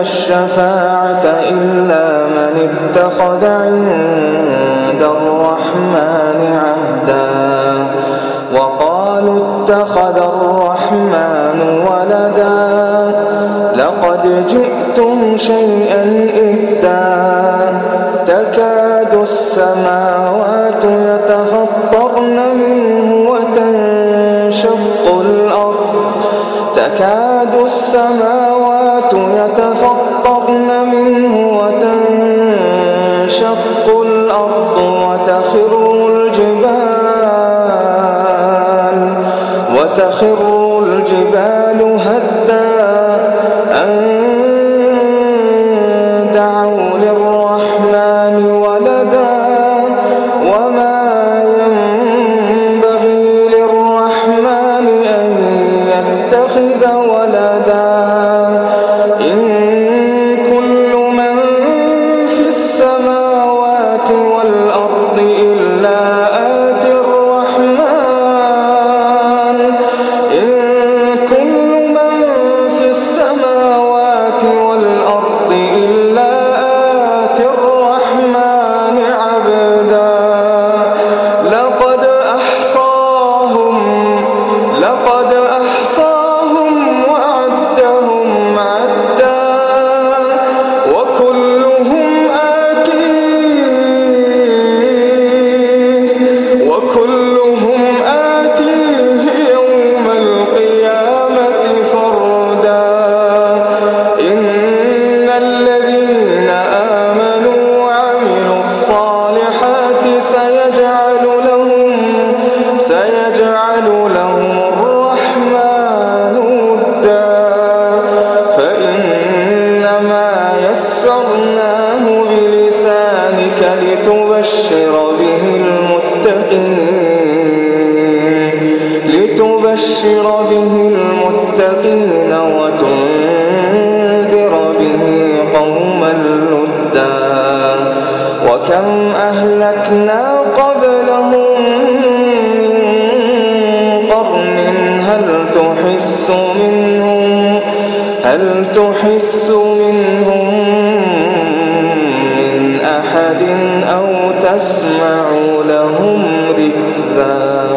الشفاعة إلا من اتخذ عند الرحمن عهدا. وقالوا اتخذ الرحمن ولدا. لقد جئتم شيئا إدا. تكاد السماوات السماوات يتفطرن منه وتنشق الأرض وتخر الجبال وتخر الجبال فإنما يسرناه بلسانك لتبشر به المتقين لتبشر به المتقين وتنذر به قوما لدا وكم أهلكنا قبلهم من قرن هل تحس منهم؟ هل تحس تسمع لهم ركزا.